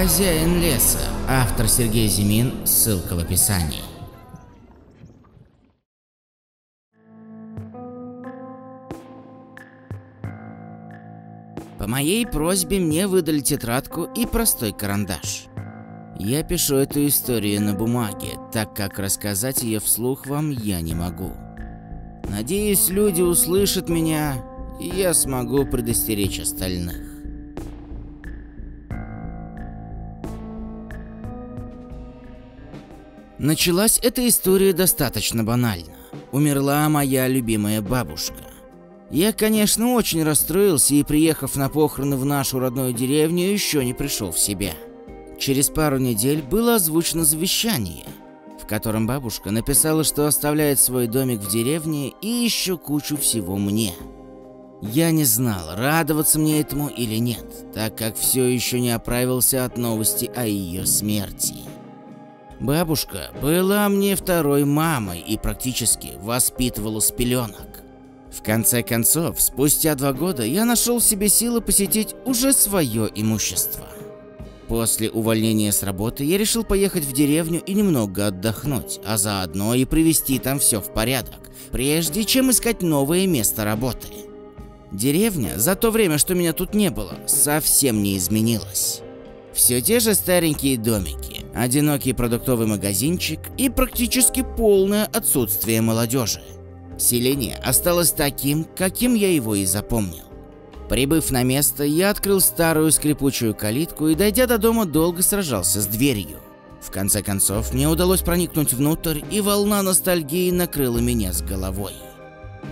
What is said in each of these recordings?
Хозяин леса. Автор Сергей Зимин. Ссылка в описании. По моей просьбе мне выдали тетрадку и простой карандаш. Я пишу эту историю на бумаге, так как рассказать ее вслух вам я не могу. Надеюсь, люди услышат меня, и я смогу предостеречь остальных. Началась эта история достаточно банально. Умерла моя любимая бабушка. Я, конечно, очень расстроился и, приехав на похороны в нашу родную деревню, еще не пришел в себя. Через пару недель было озвучено завещание, в котором бабушка написала, что оставляет свой домик в деревне и еще кучу всего мне. Я не знал, радоваться мне этому или нет, так как все еще не оправился от новости о ее смерти. Бабушка была мне второй мамой и практически воспитывала с пеленок. В конце концов, спустя два года я нашел себе силы посетить уже свое имущество. После увольнения с работы я решил поехать в деревню и немного отдохнуть, а заодно и привести там все в порядок, прежде чем искать новое место работы. Деревня за то время, что меня тут не было, совсем не изменилась. Все те же старенькие домики, одинокий продуктовый магазинчик и практически полное отсутствие молодежи. Селение осталось таким, каким я его и запомнил. Прибыв на место, я открыл старую скрипучую калитку и, дойдя до дома, долго сражался с дверью. В конце концов, мне удалось проникнуть внутрь, и волна ностальгии накрыла меня с головой.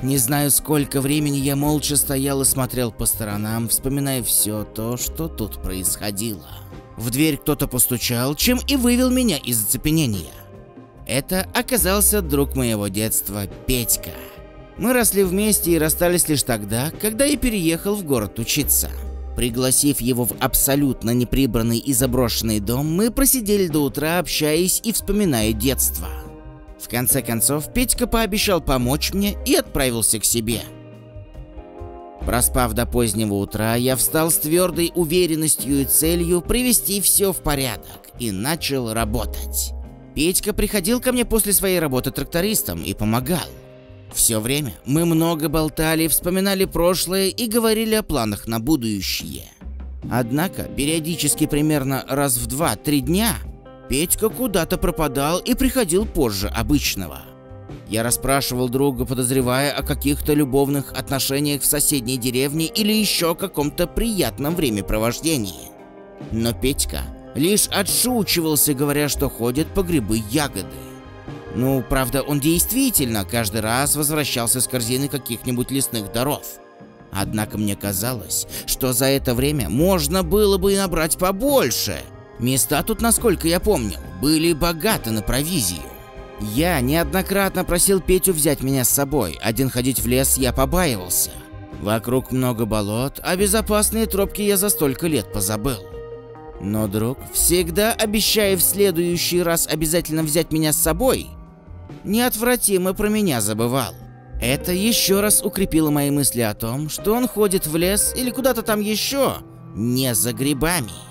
Не знаю, сколько времени я молча стоял и смотрел по сторонам, вспоминая все то, что тут происходило. В дверь кто-то постучал, чем и вывел меня из оцепенения. Это оказался друг моего детства, Петька. Мы росли вместе и расстались лишь тогда, когда я переехал в город учиться. Пригласив его в абсолютно неприбранный и заброшенный дом, мы просидели до утра, общаясь и вспоминая детство. В конце концов, Петька пообещал помочь мне и отправился к себе. Проспав до позднего утра, я встал с твердой уверенностью и целью привести все в порядок и начал работать. Петька приходил ко мне после своей работы трактористом и помогал. Все время мы много болтали, вспоминали прошлое и говорили о планах на будущее. Однако, периодически примерно раз в 2-3 дня, Петька куда-то пропадал и приходил позже обычного. Я расспрашивал друга, подозревая о каких-то любовных отношениях в соседней деревне или еще каком-то приятном времяпровождении. Но Петька лишь отшучивался, говоря, что ходит по грибы-ягоды. Ну, правда, он действительно каждый раз возвращался с корзины каких-нибудь лесных даров. Однако мне казалось, что за это время можно было бы и набрать побольше. Места тут, насколько я помню, были богаты на провизию. Я неоднократно просил Петю взять меня с собой, один ходить в лес я побаивался. Вокруг много болот, а безопасные тропки я за столько лет позабыл. Но друг, всегда обещая в следующий раз обязательно взять меня с собой, неотвратимо про меня забывал. Это еще раз укрепило мои мысли о том, что он ходит в лес или куда-то там еще, не за грибами.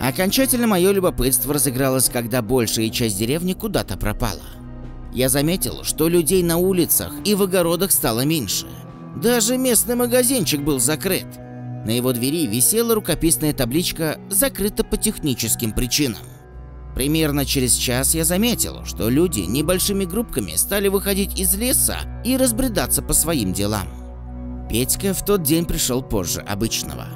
Окончательно мое любопытство разыгралось, когда большая часть деревни куда-то пропала. Я заметил, что людей на улицах и в огородах стало меньше. Даже местный магазинчик был закрыт. На его двери висела рукописная табличка «Закрыто по техническим причинам». Примерно через час я заметил, что люди небольшими группками стали выходить из леса и разбредаться по своим делам. Петька в тот день пришел позже обычного.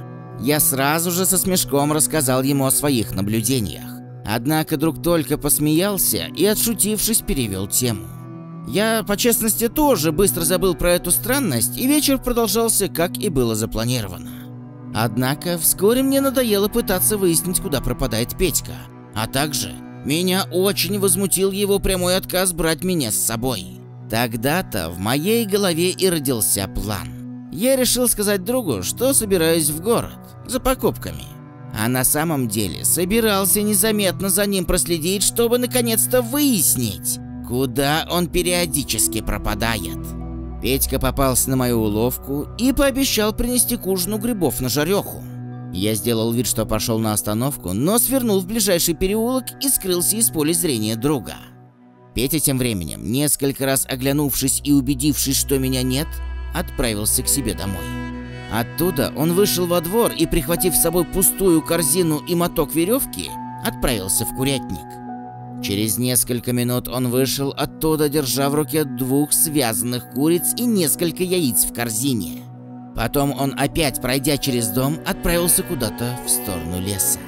Я сразу же со смешком рассказал ему о своих наблюдениях. Однако друг только посмеялся и, отшутившись, перевел тему. Я, по честности, тоже быстро забыл про эту странность, и вечер продолжался, как и было запланировано. Однако вскоре мне надоело пытаться выяснить, куда пропадает Петька, а также меня очень возмутил его прямой отказ брать меня с собой. Тогда-то в моей голове и родился план я решил сказать другу, что собираюсь в город за покупками. А на самом деле собирался незаметно за ним проследить, чтобы наконец-то выяснить, куда он периодически пропадает. Петька попался на мою уловку и пообещал принести к ужину грибов на жареху. Я сделал вид, что пошел на остановку, но свернул в ближайший переулок и скрылся из поля зрения друга. Петя тем временем, несколько раз оглянувшись и убедившись, что меня нет, отправился к себе домой. Оттуда он вышел во двор и, прихватив с собой пустую корзину и моток веревки, отправился в курятник. Через несколько минут он вышел оттуда, держа в руке двух связанных куриц и несколько яиц в корзине. Потом он опять, пройдя через дом, отправился куда-то в сторону леса.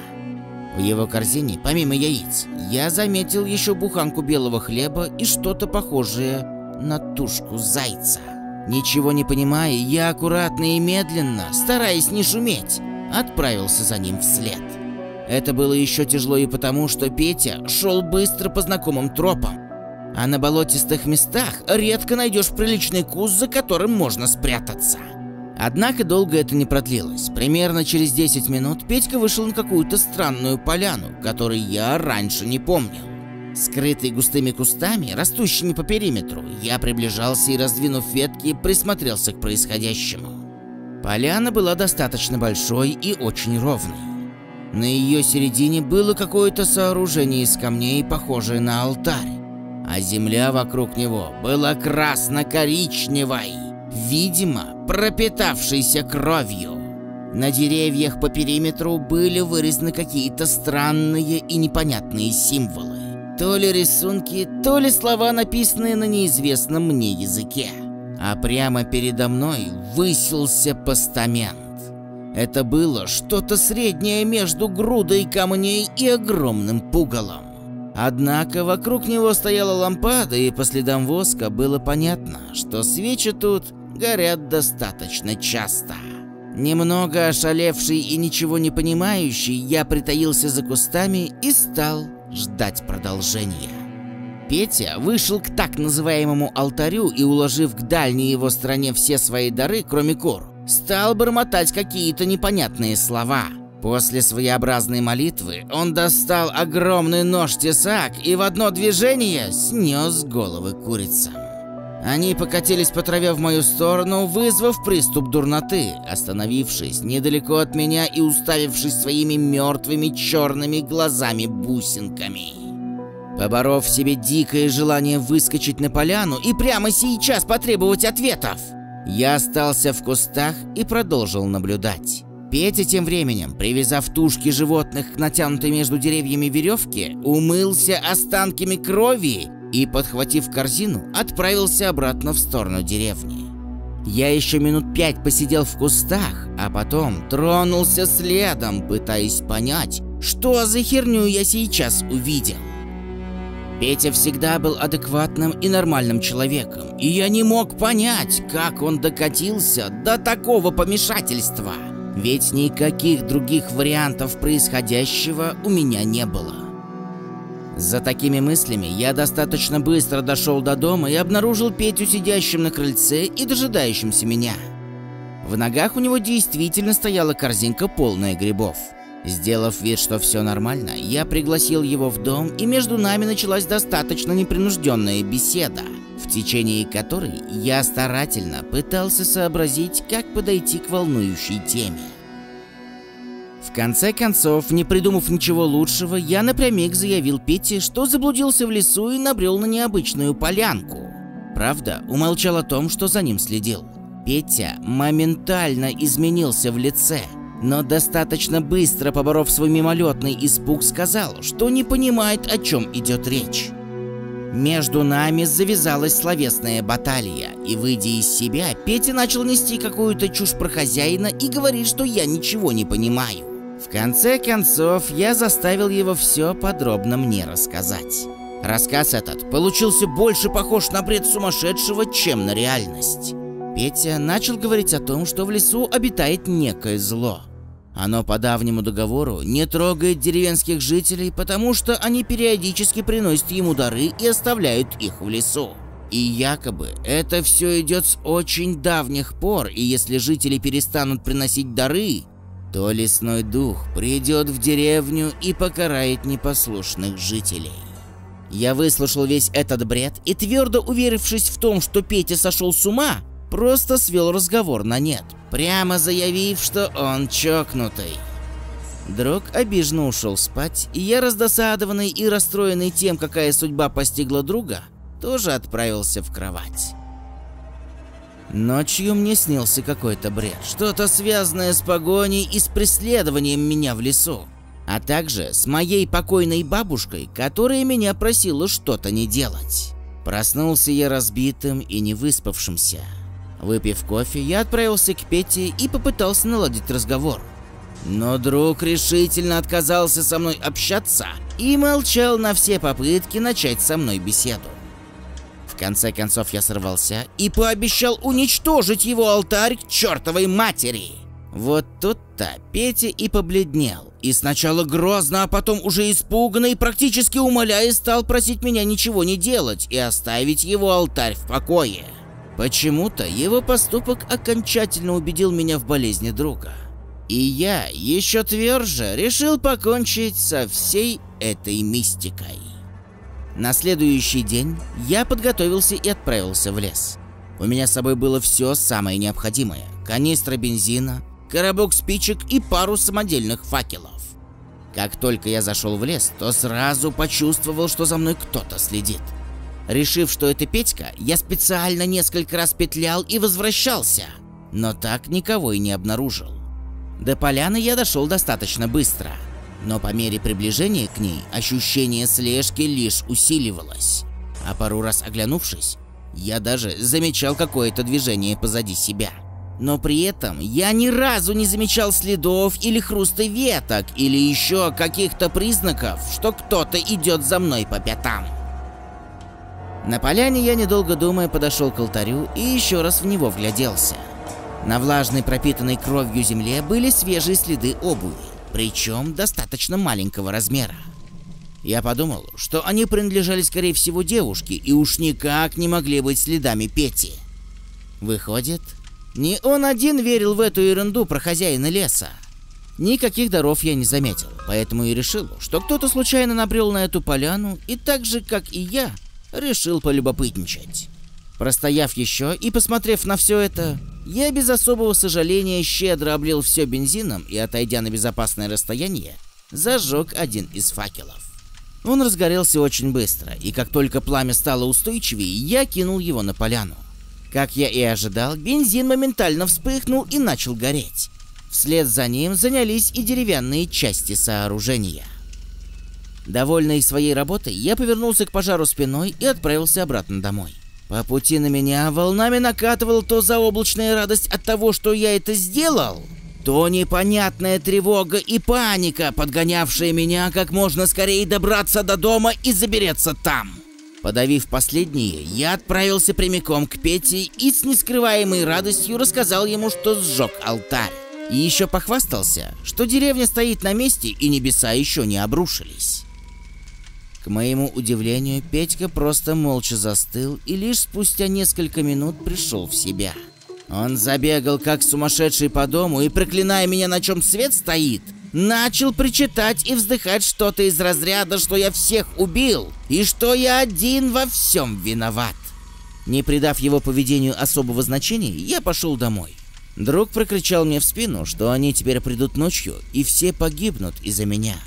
В его корзине, помимо яиц, я заметил еще буханку белого хлеба и что-то похожее на тушку зайца. Ничего не понимая, я аккуратно и медленно, стараясь не шуметь, отправился за ним вслед. Это было еще тяжело и потому, что Петя шел быстро по знакомым тропам. А на болотистых местах редко найдешь приличный куст, за которым можно спрятаться. Однако долго это не продлилось. Примерно через 10 минут Петька вышел на какую-то странную поляну, которой я раньше не помнил. Скрытый густыми кустами, растущими по периметру, я приближался и, раздвинув ветки, присмотрелся к происходящему. Поляна была достаточно большой и очень ровной. На ее середине было какое-то сооружение из камней, похожее на алтарь, а земля вокруг него была красно-коричневой, видимо, пропитавшейся кровью. На деревьях по периметру были вырезаны какие-то странные и непонятные символы. То ли рисунки, то ли слова, написанные на неизвестном мне языке. А прямо передо мной высился постамент. Это было что-то среднее между грудой камней и огромным пугалом. Однако вокруг него стояла лампада, и по следам воска было понятно, что свечи тут горят достаточно часто. Немного ошалевший и ничего не понимающий, я притаился за кустами и стал ждать продолжения. Петя вышел к так называемому алтарю и, уложив к дальней его стороне все свои дары, кроме кор, стал бормотать какие-то непонятные слова. После своеобразной молитвы он достал огромный нож-тесак и в одно движение снес головы курицам. Они покатились по траве в мою сторону, вызвав приступ дурноты, остановившись недалеко от меня и уставившись своими мертвыми черными глазами-бусинками. Поборов в себе дикое желание выскочить на поляну и прямо сейчас потребовать ответов, я остался в кустах и продолжил наблюдать. Петя тем временем, привязав тушки животных к натянутой между деревьями веревке, умылся останками крови и, подхватив корзину, отправился обратно в сторону деревни. Я еще минут пять посидел в кустах, а потом тронулся следом, пытаясь понять, что за херню я сейчас увидел. Петя всегда был адекватным и нормальным человеком, и я не мог понять, как он докатился до такого помешательства. Ведь никаких других вариантов происходящего у меня не было. За такими мыслями я достаточно быстро дошел до дома и обнаружил Петю сидящим на крыльце и дожидающимся меня. В ногах у него действительно стояла корзинка полная грибов. Сделав вид, что все нормально, я пригласил его в дом, и между нами началась достаточно непринужденная беседа, в течение которой я старательно пытался сообразить, как подойти к волнующей теме. Конце концов, не придумав ничего лучшего, я напрямик заявил Пете, что заблудился в лесу и набрел на необычную полянку. Правда, умолчал о том, что за ним следил. Петя моментально изменился в лице – но достаточно быстро, поборов свой мимолетный испуг, сказал, что не понимает, о чем идет речь. Между нами завязалась словесная баталия, и, выйдя из себя, Петя начал нести какую-то чушь про хозяина и говорить, что я ничего не понимаю. В конце концов, я заставил его все подробно мне рассказать. Рассказ этот получился больше похож на бред сумасшедшего, чем на реальность. Петя начал говорить о том, что в лесу обитает некое зло – оно по давнему договору не трогает деревенских жителей, потому что они периодически приносят ему дары и оставляют их в лесу. И якобы это все идет с очень давних пор, и если жители перестанут приносить дары, то лесной дух придет в деревню и покарает непослушных жителей. Я выслушал весь этот бред и, твердо уверившись в том, что Петя сошел с ума, просто свел разговор на нет, прямо заявив, что он чокнутый. Друг обиженно ушел спать, и я, раздосадованный и расстроенный тем, какая судьба постигла друга, тоже отправился в кровать. Ночью мне снился какой-то бред, что-то связанное с погоней и с преследованием меня в лесу, а также с моей покойной бабушкой, которая меня просила что-то не делать. Проснулся я разбитым и не выспавшимся. Выпив кофе, я отправился к Пете и попытался наладить разговор. Но друг решительно отказался со мной общаться и молчал на все попытки начать со мной беседу. В конце концов я сорвался и пообещал уничтожить его алтарь к чертовой матери. Вот тут-то Петя и побледнел. И сначала грозно, а потом уже испуганно и практически умоляя стал просить меня ничего не делать и оставить его алтарь в покое. Почему-то его поступок окончательно убедил меня в болезни друга. И я еще тверже решил покончить со всей этой мистикой. На следующий день я подготовился и отправился в лес. У меня с собой было все самое необходимое. Канистра бензина, коробок спичек и пару самодельных факелов. Как только я зашел в лес, то сразу почувствовал, что за мной кто-то следит. Решив, что это Петька, я специально несколько раз петлял и возвращался, но так никого и не обнаружил. До поляны я дошел достаточно быстро, но по мере приближения к ней ощущение слежки лишь усиливалось. А пару раз оглянувшись, я даже замечал какое-то движение позади себя. Но при этом я ни разу не замечал следов или хруста веток, или еще каких-то признаков, что кто-то идет за мной по пятам. На поляне я, недолго думая, подошел к алтарю и еще раз в него вгляделся. На влажной, пропитанной кровью земле были свежие следы обуви, причем достаточно маленького размера. Я подумал, что они принадлежали, скорее всего, девушке и уж никак не могли быть следами Пети. Выходит, не он один верил в эту ерунду про хозяина леса. Никаких даров я не заметил, поэтому и решил, что кто-то случайно набрел на эту поляну и так же, как и я, решил полюбопытничать. Простояв еще и посмотрев на все это, я без особого сожаления щедро облил все бензином и, отойдя на безопасное расстояние, зажег один из факелов. Он разгорелся очень быстро, и как только пламя стало устойчивее, я кинул его на поляну. Как я и ожидал, бензин моментально вспыхнул и начал гореть. Вслед за ним занялись и деревянные части сооружения. Довольный своей работой, я повернулся к пожару спиной и отправился обратно домой. По пути на меня волнами накатывала то заоблачная радость от того, что я это сделал, то непонятная тревога и паника, подгонявшая меня как можно скорее добраться до дома и забереться там. Подавив последние, я отправился прямиком к Пете и с нескрываемой радостью рассказал ему, что сжег алтарь. И еще похвастался, что деревня стоит на месте и небеса еще не обрушились. К моему удивлению, Петька просто молча застыл и лишь спустя несколько минут пришел в себя. Он забегал как сумасшедший по дому и, проклиная меня, на чем свет стоит, начал причитать и вздыхать что-то из разряда, что я всех убил и что я один во всем виноват. Не придав его поведению особого значения, я пошел домой. Друг прокричал мне в спину, что они теперь придут ночью и все погибнут из-за меня.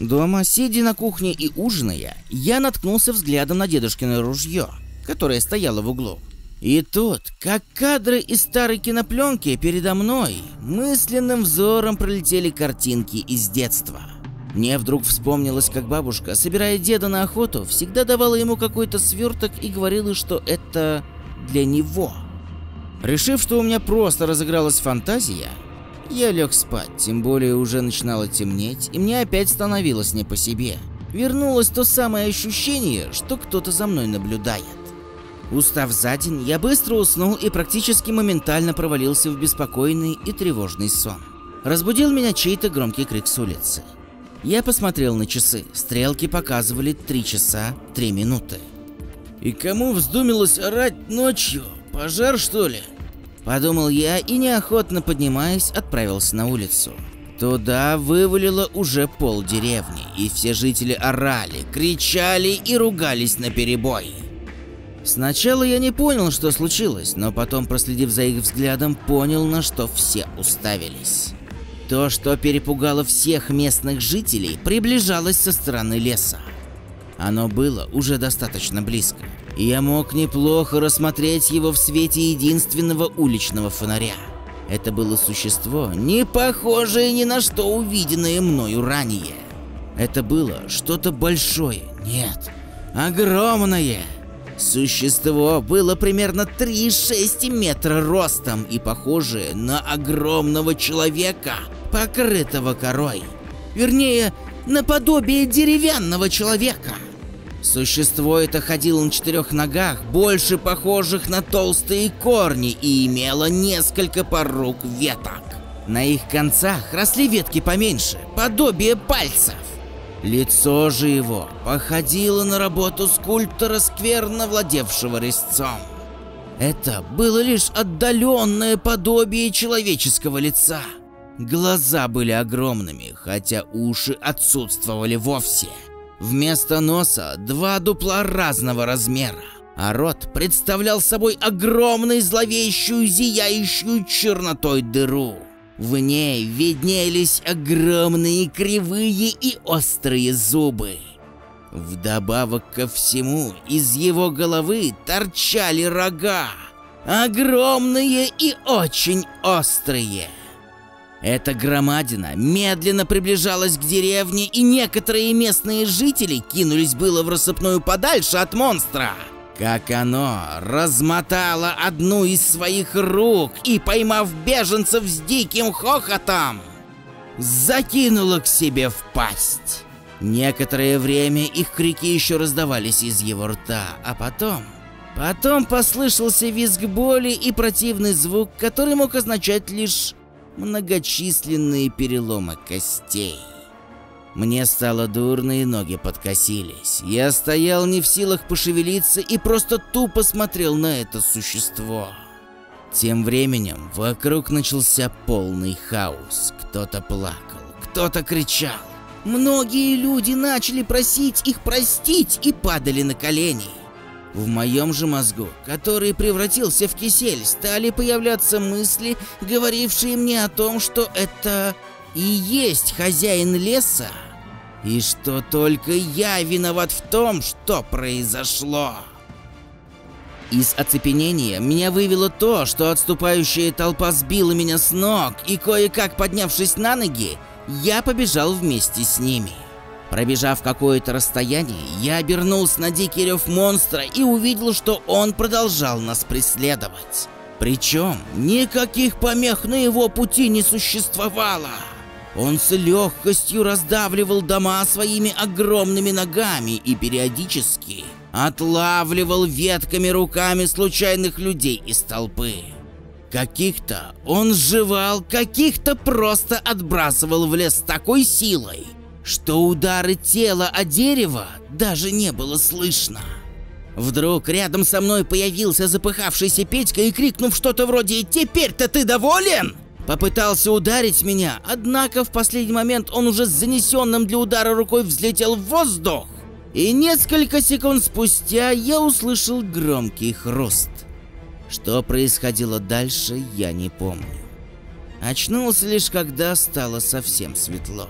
Дома, сидя на кухне и ужиная, я наткнулся взглядом на дедушкино ружье, которое стояло в углу. И тут, как кадры из старой кинопленки передо мной, мысленным взором пролетели картинки из детства. Мне вдруг вспомнилось, как бабушка, собирая деда на охоту, всегда давала ему какой-то сверток и говорила, что это для него. Решив, что у меня просто разыгралась фантазия, я лег спать, тем более уже начинало темнеть, и мне опять становилось не по себе. Вернулось то самое ощущение, что кто-то за мной наблюдает. Устав за день, я быстро уснул и практически моментально провалился в беспокойный и тревожный сон. Разбудил меня чей-то громкий крик с улицы. Я посмотрел на часы, стрелки показывали 3 часа 3 минуты. «И кому вздумалось орать ночью? Пожар, что ли?» Подумал я и неохотно поднимаясь, отправился на улицу. Туда вывалило уже пол деревни, и все жители орали, кричали и ругались на перебой. Сначала я не понял, что случилось, но потом, проследив за их взглядом, понял, на что все уставились. то, что перепугало всех местных жителей, приближалось со стороны леса. Оно было уже достаточно близко, и я мог неплохо рассмотреть его в свете единственного уличного фонаря. Это было существо, не похожее ни на что увиденное мною ранее. Это было что-то большое, нет, огромное. Существо было примерно 3,6 метра ростом и похожее на огромного человека, покрытого корой. Вернее, наподобие деревянного человека. Существо это ходило на четырех ногах, больше похожих на толстые корни и имело несколько порук веток. На их концах росли ветки поменьше, подобие пальцев. Лицо же его походило на работу скульптора, скверно владевшего резцом. Это было лишь отдаленное подобие человеческого лица. Глаза были огромными, хотя уши отсутствовали вовсе. Вместо носа два дупла разного размера, а рот представлял собой огромную зловещую зияющую чернотой дыру. В ней виднелись огромные кривые и острые зубы. Вдобавок ко всему, из его головы торчали рога, огромные и очень острые. Эта громадина медленно приближалась к деревне, и некоторые местные жители кинулись было в рассыпную подальше от монстра как оно размотало одну из своих рук и, поймав беженцев с диким хохотом, закинуло к себе в пасть. Некоторое время их крики еще раздавались из его рта, а потом... Потом послышался визг боли и противный звук, который мог означать лишь многочисленные переломы костей. Мне стало дурно и ноги подкосились. Я стоял не в силах пошевелиться и просто тупо смотрел на это существо. Тем временем вокруг начался полный хаос. Кто-то плакал, кто-то кричал. Многие люди начали просить их простить и падали на колени. В моем же мозгу, который превратился в кисель, стали появляться мысли, говорившие мне о том, что это и есть хозяин леса, и что только я виноват в том, что произошло. Из оцепенения меня вывело то, что отступающая толпа сбила меня с ног, и кое-как поднявшись на ноги, я побежал вместе с ними. Пробежав какое-то расстояние, я обернулся на дикий рев монстра и увидел, что он продолжал нас преследовать. Причем никаких помех на его пути не существовало. Он с легкостью раздавливал дома своими огромными ногами и периодически отлавливал ветками руками случайных людей из толпы. Каких-то он сживал, каких-то просто отбрасывал в лес такой силой, что удары тела о дерево даже не было слышно. Вдруг рядом со мной появился запыхавшийся Петька и крикнув что-то вроде «Теперь-то ты доволен?» Попытался ударить меня, однако в последний момент он уже с занесенным для удара рукой взлетел в воздух. И несколько секунд спустя я услышал громкий хруст. Что происходило дальше, я не помню. Очнулся лишь когда стало совсем светло.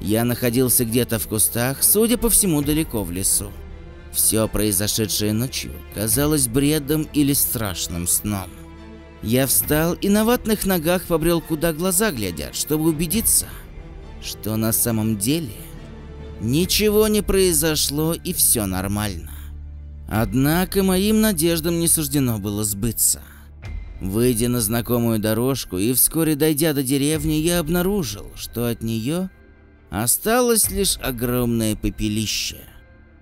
Я находился где-то в кустах, судя по всему, далеко в лесу. Все произошедшее ночью казалось бредом или страшным сном. Я встал и на ватных ногах побрел, куда глаза глядят, чтобы убедиться, что на самом деле ничего не произошло и все нормально. Однако моим надеждам не суждено было сбыться. Выйдя на знакомую дорожку и вскоре дойдя до деревни, я обнаружил, что от нее осталось лишь огромное пепелище.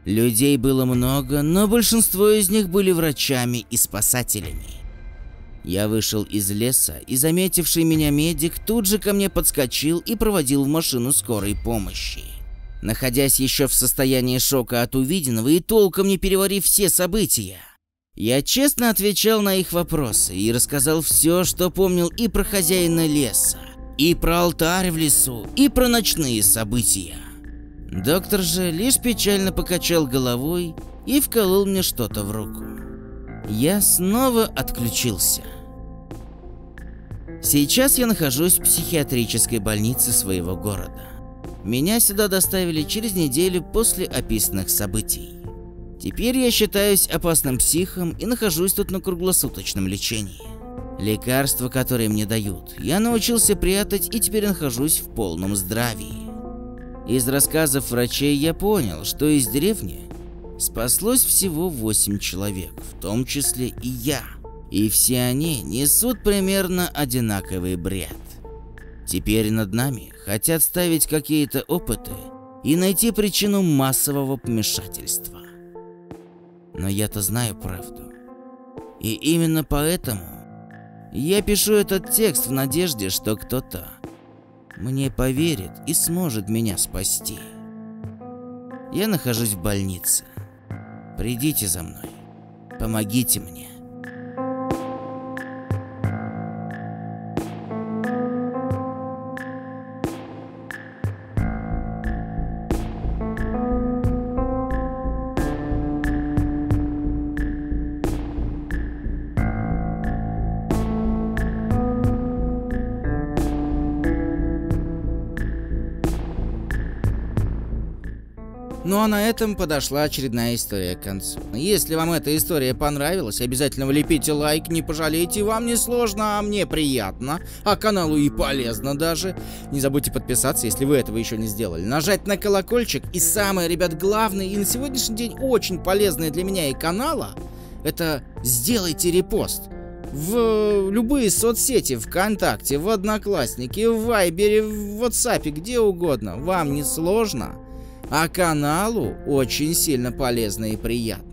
Людей было много, но большинство из них были врачами и спасателями. Я вышел из леса, и заметивший меня медик тут же ко мне подскочил и проводил в машину скорой помощи. Находясь еще в состоянии шока от увиденного и толком не переварив все события, я честно отвечал на их вопросы и рассказал все, что помнил и про хозяина леса, и про алтарь в лесу, и про ночные события. Доктор же лишь печально покачал головой и вколол мне что-то в руку. Я снова отключился. Сейчас я нахожусь в психиатрической больнице своего города. Меня сюда доставили через неделю после описанных событий. Теперь я считаюсь опасным психом и нахожусь тут на круглосуточном лечении. Лекарства, которые мне дают, я научился прятать и теперь нахожусь в полном здравии. Из рассказов врачей я понял, что из деревни спаслось всего 8 человек, в том числе и я. И все они несут примерно одинаковый бред. Теперь над нами хотят ставить какие-то опыты и найти причину массового помешательства. Но я-то знаю правду. И именно поэтому я пишу этот текст в надежде, что кто-то мне поверит и сможет меня спасти. Я нахожусь в больнице. Придите за мной. Помогите мне. Ну а на этом подошла очередная история к концу. Если вам эта история понравилась, обязательно влепите лайк, не пожалейте, вам не сложно, а мне приятно, а каналу и полезно даже. Не забудьте подписаться, если вы этого еще не сделали, нажать на колокольчик и самое, ребят, главное и на сегодняшний день очень полезное для меня и канала, это сделайте репост в любые соцсети, ВКонтакте, в Одноклассники, в Вайбере, в WhatsApp, где угодно. Вам не сложно? А каналу очень сильно полезно и приятно.